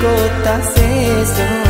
꽃다 세상